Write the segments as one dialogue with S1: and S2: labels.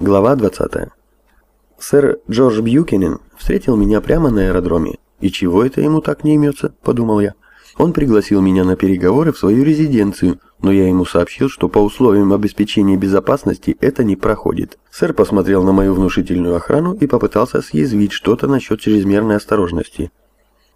S1: Глава 20. Сэр Джордж Бьюкинен встретил меня прямо на аэродроме. И чего это ему так не имется, подумал я. Он пригласил меня на переговоры в свою резиденцию, но я ему сообщил, что по условиям обеспечения безопасности это не проходит. Сэр посмотрел на мою внушительную охрану и попытался съязвить что-то насчет чрезмерной осторожности.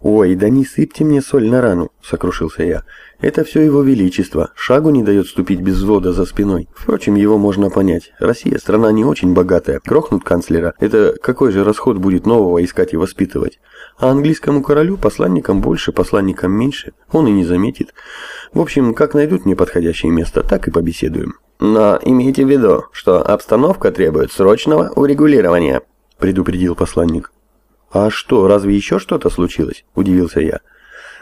S1: «Ой, да не сыпьте мне соль на рану», — сокрушился я. «Это все его величество. Шагу не дает ступить без взвода за спиной. Впрочем, его можно понять. Россия страна не очень богатая. Крохнут канцлера. Это какой же расход будет нового искать и воспитывать? А английскому королю посланникам больше, посланникам меньше. Он и не заметит. В общем, как найдут мне подходящее место, так и побеседуем».
S2: «Но имейте в виду, что обстановка требует срочного урегулирования», — предупредил посланник.
S1: «А что, разве еще что-то случилось?» – удивился я.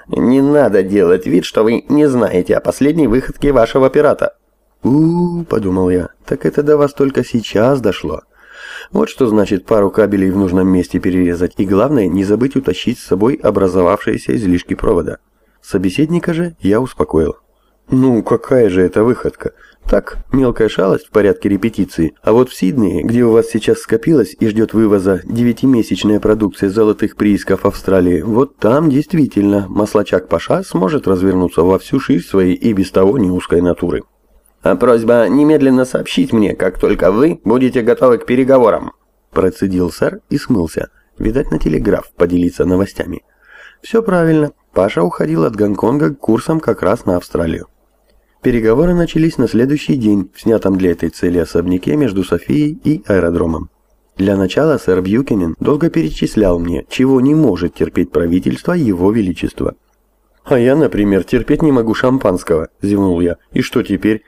S2: «Не надо делать вид, что вы не знаете о последней выходке вашего пирата».
S1: «У-у-у», – подумал я, – «так это до вас только сейчас дошло». Вот что значит пару кабелей в нужном месте перерезать, и главное, не забыть утащить с собой образовавшиеся излишки провода. Собеседника же я успокоил. Ну, какая же это выходка? Так, мелкая шалость в порядке репетиции. А вот в Сиднее, где у вас сейчас скопилась и ждет вывоза девятимесячная продукция золотых приисков Австралии, вот там действительно маслачак Паша сможет развернуться во всю ширь своей и без того не узкой натуры.
S2: А просьба немедленно сообщить мне, как только вы будете готовы к переговорам.
S1: Процедил сэр и смылся. Видать, на телеграф поделиться новостями. Все правильно. Паша уходил от Гонконга курсом как раз на Австралию. Переговоры начались на следующий день в снятом для этой цели особняке между Софией и аэродромом. Для начала сэр Бьюкинен долго перечислял мне, чего не может терпеть правительство Его Величества. «А я, например, терпеть не могу шампанского», – зевнул я. «И что теперь?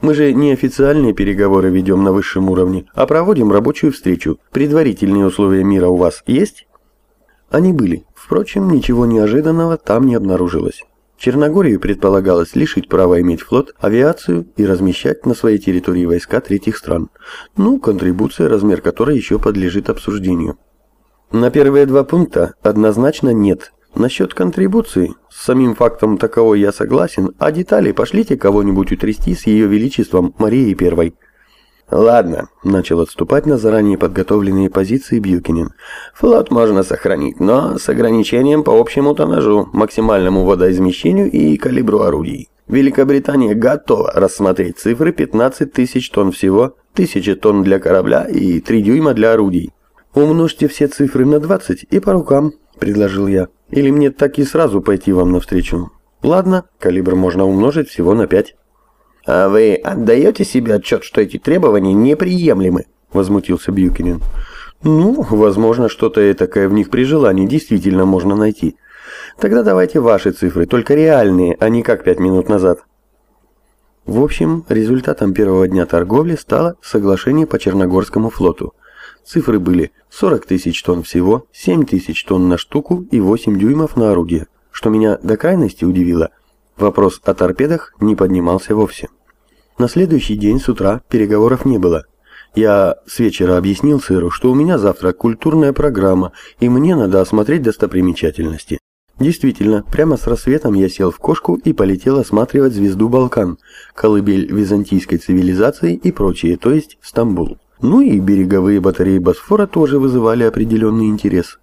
S1: Мы же не официальные переговоры ведем на высшем уровне, а проводим рабочую встречу. Предварительные условия мира у вас есть?» Они были. Впрочем, ничего неожиданного там не обнаружилось. Черногорию предполагалось лишить права иметь флот, авиацию и размещать на своей территории войска третьих стран. Ну, контрибуция, размер которой еще подлежит обсуждению. На первые два пункта однозначно нет. Насчет контрибуции, с самим фактом таковой я согласен, а детали пошлите кого-нибудь утрясти с ее величеством Марией Первой.
S2: «Ладно», — начал отступать на заранее подготовленные позиции Бьюкинин. «Флот можно сохранить, но с ограничением по общему тоннажу, максимальному водоизмещению и калибру орудий. Великобритания готова рассмотреть цифры 15 тысяч тонн всего, 1000 тонн для корабля и 3 дюйма для орудий».
S1: «Умножьте все цифры на 20 и по рукам», — предложил я. «Или мне так и сразу пойти вам навстречу?» «Ладно, калибр можно умножить всего на 5».
S2: «А вы отдаете себе отчет, что эти требования неприемлемы?» – возмутился Бьюкинин.
S1: «Ну, возможно, что-то этакое в них при желании действительно можно найти. Тогда давайте ваши цифры, только реальные, а не как пять минут назад». В общем, результатом первого дня торговли стало соглашение по Черногорскому флоту. Цифры были 40 тысяч тонн всего, 7 тысяч тонн на штуку и 8 дюймов на орудие. Что меня до крайности удивило, вопрос о торпедах не поднимался вовсе. На следующий день с утра переговоров не было. Я с вечера объяснил сыру, что у меня завтра культурная программа, и мне надо осмотреть достопримечательности. Действительно, прямо с рассветом я сел в кошку и полетел осматривать звезду Балкан, колыбель византийской цивилизации и прочее, то есть Стамбул. Ну и береговые батареи Босфора тоже вызывали определенный интерес.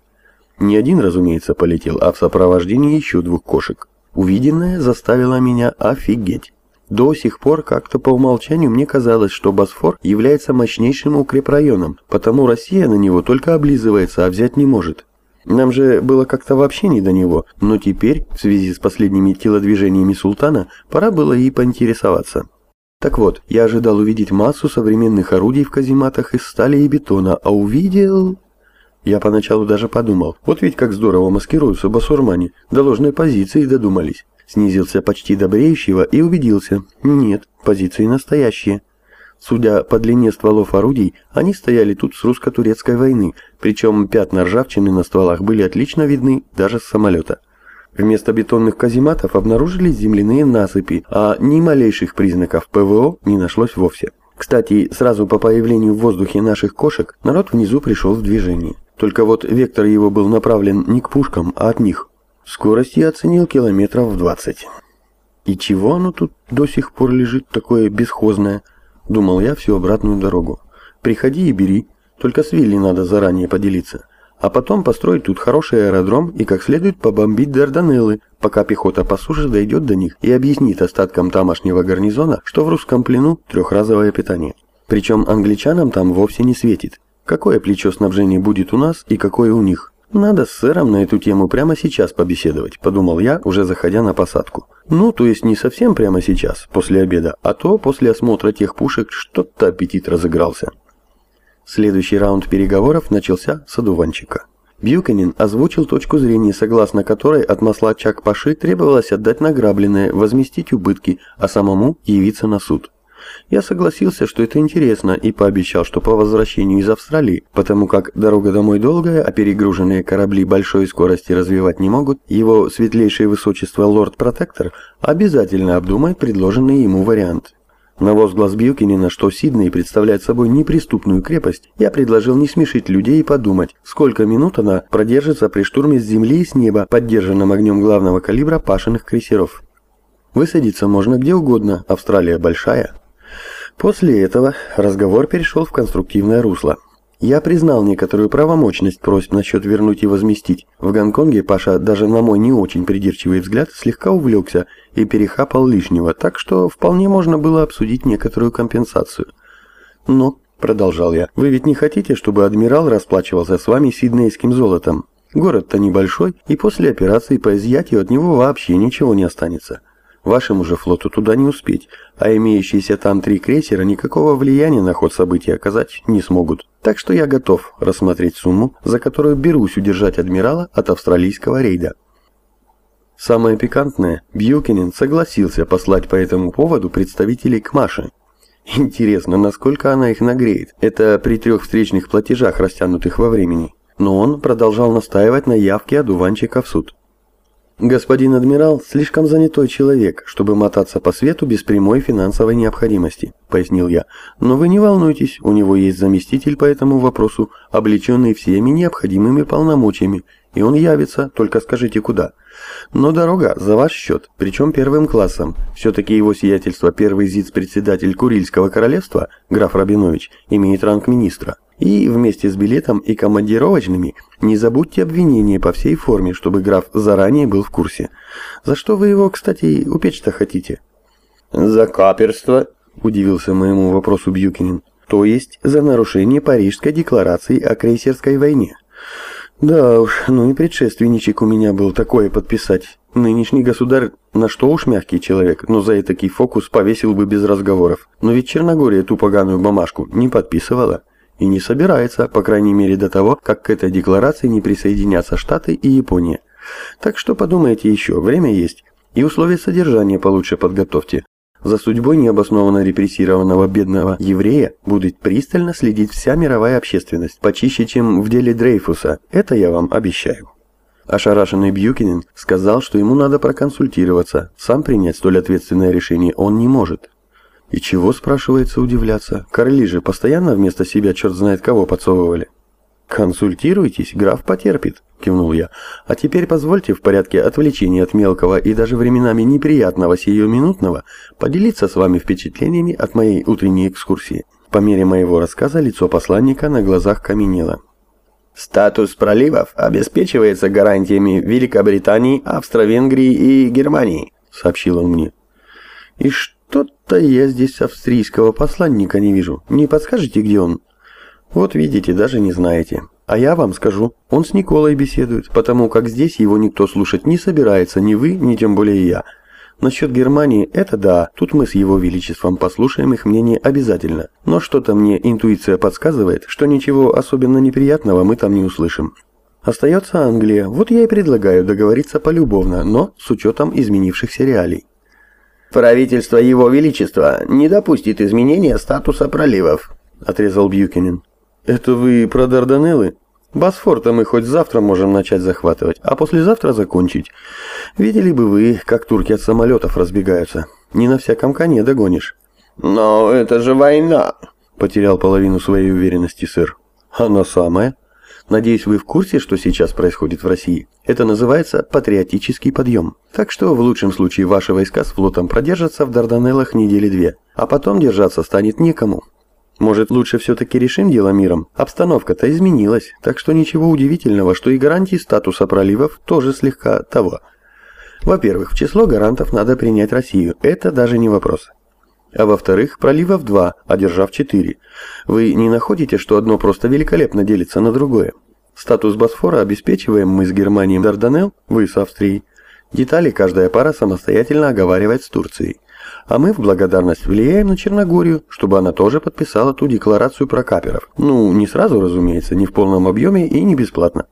S1: Не один, разумеется, полетел, а в сопровождении еще двух кошек. Увиденное заставило меня офигеть. До сих пор как-то по умолчанию мне казалось, что Босфор является мощнейшим укрепрайоном, потому Россия на него только облизывается, а взять не может. Нам же было как-то вообще не до него, но теперь, в связи с последними телодвижениями султана, пора было и поинтересоваться. Так вот, я ожидал увидеть массу современных орудий в казематах из стали и бетона, а увидел... Я поначалу даже подумал, вот ведь как здорово маскируются басурмане, до ложной позиции додумались. Снизился почти до бреющего и убедился. Нет, позиции настоящие. Судя по длине стволов орудий, они стояли тут с русско-турецкой войны, причем пятна ржавчины на стволах были отлично видны даже с самолета. Вместо бетонных казематов обнаружились земляные насыпи, а ни малейших признаков ПВО не нашлось вовсе. Кстати, сразу по появлению в воздухе наших кошек народ внизу пришел в движение. Только вот вектор его был направлен не к пушкам, а от них. Скорость я оценил километров в 20. И чего оно тут до сих пор лежит такое бесхозное? Думал я всю обратную дорогу. приходи и бери. Только с Вилли надо заранее поделиться. А потом построить тут хороший аэродром и как следует побомбить Дарданеллы, пока пехота по суше дойдет до них и объяснит остаткам тамошнего гарнизона, что в русском плену трехразовое питание. Причем англичанам там вовсе не светит. Какое плечо снабжения будет у нас и какое у них? Надо с сэром на эту тему прямо сейчас побеседовать, подумал я, уже заходя на посадку. Ну, то есть не совсем прямо сейчас, после обеда, а то после осмотра тех пушек что-то аппетит разыгрался. Следующий раунд переговоров начался с одуванчика. Бьюкенин озвучил точку зрения, согласно которой от масла Чак-Паши требовалось отдать награбленное, возместить убытки, а самому явиться на суд. Я согласился, что это интересно, и пообещал, что по возвращению из Австралии, потому как дорога домой долгая, а перегруженные корабли большой скорости развивать не могут, его светлейшее высочество лорд-протектор обязательно обдумает предложенный ему вариант. На возглас Бьюкинина, что Сидней представляет собой неприступную крепость, я предложил не смешить людей и подумать, сколько минут она продержится при штурме с земли и с неба, поддержанном огнем главного калибра пашенных крейсеров. Высадиться можно где угодно, Австралия большая. После этого разговор перешел в конструктивное русло. Я признал некоторую правомочность просьб насчет вернуть и возместить. В Гонконге Паша, даже на мой не очень придирчивый взгляд, слегка увлекся и перехапал лишнего, так что вполне можно было обсудить некоторую компенсацию. Но, продолжал я, вы ведь не хотите, чтобы адмирал расплачивался с вами сиднейским золотом? Город-то небольшой, и после операции по изъятию от него вообще ничего не останется. Вашему же флоту туда не успеть, а имеющиеся там три крейсера никакого влияния на ход событий оказать не смогут. Так что я готов рассмотреть сумму, за которую берусь удержать адмирала от австралийского рейда. Самое пикантное, Бьюкинин согласился послать по этому поводу представителей к Маше. Интересно, насколько она их нагреет. Это при трех встречных платежах, растянутых во времени. Но он продолжал настаивать на явке одуванчика в суд. Господин адмирал слишком занятой человек, чтобы мотаться по свету без прямой финансовой необходимости, пояснил я. Но вы не волнуйтесь, у него есть заместитель по этому вопросу, облеченный всеми необходимыми полномочиями, и он явится, только скажите куда. Но дорога за ваш счет, причем первым классом. Все-таки его сиятельство первый зиц-председатель Курильского королевства, граф Рабинович, имеет ранг министра. И вместе с билетом и командировочными не забудьте обвинения по всей форме, чтобы граф заранее был в курсе. За что вы его, кстати, упечь-то хотите?
S2: За каперство,
S1: удивился моему вопросу Бьюкинин. То есть за нарушение Парижской декларации о крейсерской войне. Да уж, ну и предшественничек у меня был такое подписать. Нынешний государь на что уж мягкий человек, но за этакий фокус повесил бы без разговоров. Но ведь Черногория ту поганую бумажку не подписывала. И не собирается, по крайней мере до того, как к этой декларации не присоединятся Штаты и Япония. Так что подумайте еще, время есть. И условия содержания получше подготовьте. За судьбой необоснованно репрессированного бедного еврея будет пристально следить вся мировая общественность, почище, чем в деле Дрейфуса. Это я вам обещаю. Ошарашенный Бьюкинин сказал, что ему надо проконсультироваться. Сам принять столь ответственное решение он не может. И чего, спрашивается, удивляться? Короли же постоянно вместо себя черт знает кого подсовывали. «Консультируйтесь, граф потерпит», – кивнул я. «А теперь позвольте в порядке отвлечения от мелкого и даже временами неприятного сиюминутного поделиться с вами впечатлениями от моей утренней экскурсии». По мере моего рассказа лицо посланника на глазах каменело.
S2: «Статус проливов обеспечивается гарантиями Великобритании, Австро-Венгрии и Германии», – сообщил он мне.
S1: «И что?» Что-то я здесь австрийского посланника не вижу. Не подскажете, где он? Вот видите, даже не знаете. А я вам скажу, он с Николой беседует, потому как здесь его никто слушать не собирается, ни вы, ни тем более я. Насчет Германии, это да, тут мы с его величеством послушаем их мнение обязательно. Но что-то мне интуиция подсказывает, что ничего особенно неприятного мы там не услышим. Остается Англия, вот я и предлагаю договориться полюбовно, но с учетом изменившихся реалий.
S2: «Правительство Его Величества не допустит изменения статуса проливов», — отрезал Бьюкинин.
S1: «Это вы про Дарданеллы? Босфор-то мы хоть завтра можем начать захватывать, а послезавтра закончить. Видели бы вы, как турки от самолетов разбегаются. Не на всяком коне догонишь».
S2: «Но это же война», —
S1: потерял половину своей уверенности сэр. «Оно самое. Надеюсь, вы в курсе, что сейчас происходит в России? Это называется патриотический подъем. Так что в лучшем случае ваши войска с флотом продержатся в Дарданеллах недели две, а потом держаться станет некому. Может, лучше все-таки решим дело миром? Обстановка-то изменилась, так что ничего удивительного, что и гарантии статуса проливов тоже слегка того. Во-первых, в число гарантов надо принять Россию, это даже не вопрос. А во-вторых, проливов два, одержав четыре. Вы не находите, что одно просто великолепно делится на другое? Статус Босфора обеспечиваем мы с Германией Дарданелл, вы с Австрией. Детали каждая пара самостоятельно оговаривает с Турцией. А мы в благодарность влияем на Черногорию, чтобы она тоже подписала ту декларацию про каперов. Ну, не сразу, разумеется, не в полном объеме и не бесплатно.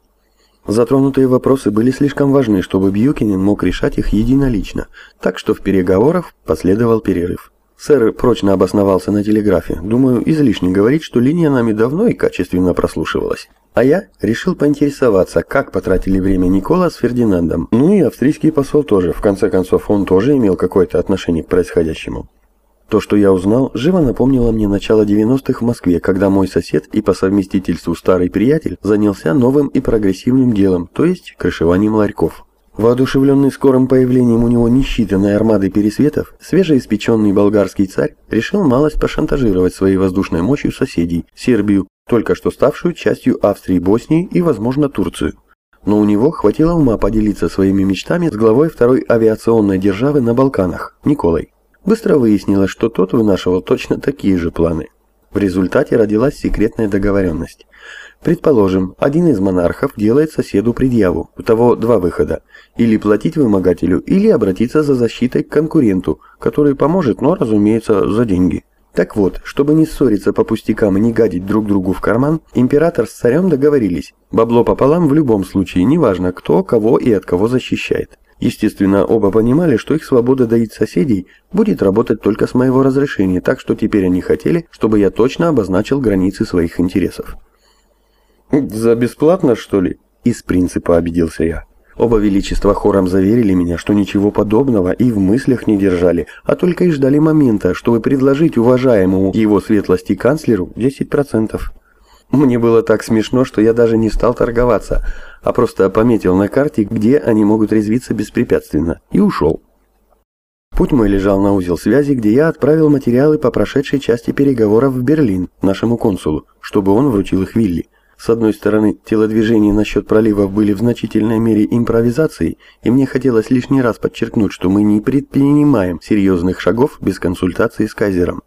S1: Затронутые вопросы были слишком важны, чтобы Бьюкинин мог решать их единолично, так что в переговорах последовал перерыв. Сэр прочно обосновался на телеграфе. Думаю, излишне говорить, что линия нами давно и качественно прослушивалась. А я решил поинтересоваться, как потратили время Никола с Фердинандом. Ну и австрийский посол тоже, в конце концов, он тоже имел какое-то отношение к происходящему. То, что я узнал, живо напомнило мне начало 90-х в Москве, когда мой сосед и по совместительству старый приятель занялся новым и прогрессивным делом, то есть крышеванием ларьков. Воодушевленный скорым появлением у него несчитанной армады пересветов, свежеиспеченный болгарский царь решил малость пошантажировать своей воздушной мощью соседей, Сербию, только что ставшую частью Австрии, Боснии и, возможно, Турцию. Но у него хватило ума поделиться своими мечтами с главой второй авиационной державы на Балканах, Николой. Быстро выяснилось, что тот вынашивал точно такие же планы. В результате родилась секретная договоренность. Предположим, один из монархов делает соседу предъяву. У того два выхода. Или платить вымогателю, или обратиться за защитой к конкуренту, который поможет, но, разумеется, за деньги. Так вот, чтобы не ссориться по пустякам и не гадить друг другу в карман, император с царем договорились. Бабло пополам в любом случае, неважно кто, кого и от кого защищает. Естественно, оба понимали, что их свобода доить соседей будет работать только с моего разрешения, так что теперь они хотели, чтобы я точно обозначил границы своих интересов. «За бесплатно, что ли?» Из принципа обиделся я. Оба величества хором заверили меня, что ничего подобного и в мыслях не держали, а только и ждали момента, чтобы предложить уважаемому его светлости канцлеру 10%. Мне было так смешно, что я даже не стал торговаться, а просто пометил на карте, где они могут резвиться беспрепятственно, и ушел. Путь мой лежал на узел связи, где я отправил материалы по прошедшей части переговоров в Берлин, нашему консулу, чтобы он вручил их Вилли. С одной стороны, телодвижения насчет проливов были в значительной мере импровизацией, и мне хотелось лишний раз подчеркнуть, что мы не предпринимаем серьезных шагов без консультации с Кайзером.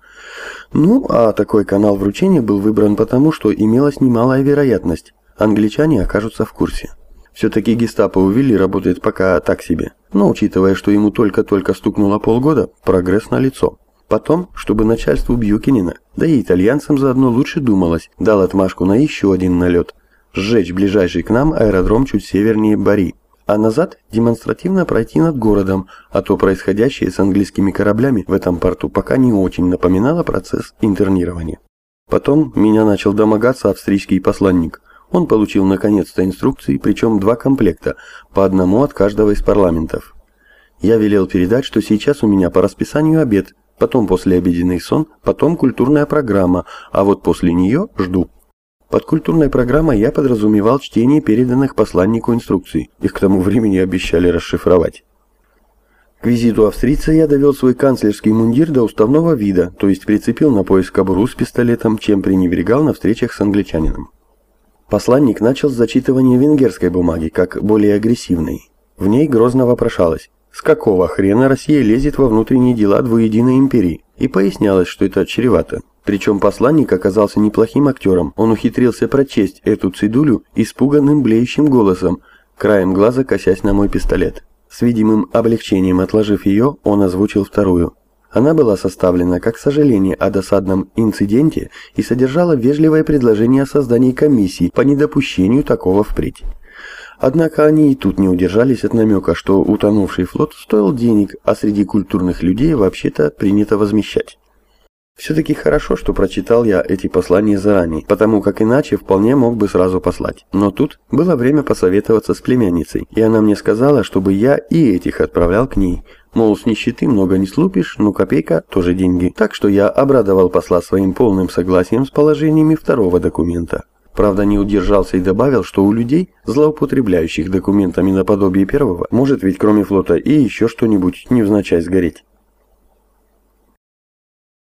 S1: Ну, а такой канал вручения был выбран потому, что имелась немалая вероятность, англичане окажутся в курсе. Все-таки гестапо у Вилли работает пока так себе, но учитывая, что ему только-только стукнуло полгода, прогресс налицо. Потом, чтобы начальству Бьюкинина, да и итальянцам заодно лучше думалось, дал отмашку на еще один налет. Сжечь ближайший к нам аэродром чуть севернее Бари. А назад демонстративно пройти над городом, а то происходящее с английскими кораблями в этом порту пока не очень напоминало процесс интернирования. Потом меня начал домогаться австрийский посланник. Он получил наконец-то инструкции, причем два комплекта, по одному от каждого из парламентов. Я велел передать, что сейчас у меня по расписанию обед, потом послеобеденный сон, потом культурная программа, а вот после нее жду. Под культурной программой я подразумевал чтение переданных посланнику инструкций. Их к тому времени обещали расшифровать. К визиту австрийца я довел свой канцлерский мундир до уставного вида, то есть прицепил на пояс кобуру с пистолетом, чем пренебрегал на встречах с англичанином. Посланник начал с зачитывания венгерской бумаги, как более агрессивной. В ней грозно вопрошалось с какого хрена Россия лезет во внутренние дела двуединой империи? И пояснялось, что это чревато. Причем посланник оказался неплохим актером. Он ухитрился прочесть эту цидулю испуганным блеющим голосом, краем глаза косясь на мой пистолет. С видимым облегчением отложив ее, он озвучил вторую. Она была составлена как сожаление о досадном инциденте и содержала вежливое предложение о создании комиссии по недопущению такого впредь. Однако они и тут не удержались от намека, что утонувший флот стоил денег, а среди культурных людей вообще-то принято возмещать. Все-таки хорошо, что прочитал я эти послания заранее, потому как иначе вполне мог бы сразу послать. Но тут было время посоветоваться с племянницей, и она мне сказала, чтобы я и этих отправлял к ней. Мол, с нищеты много не слупишь, но копейка тоже деньги. Так что я обрадовал посла своим полным согласием с положениями второго документа. Правда, не удержался и добавил, что у людей, злоупотребляющих документами наподобие первого, может ведь кроме флота и еще что-нибудь невзначай сгореть.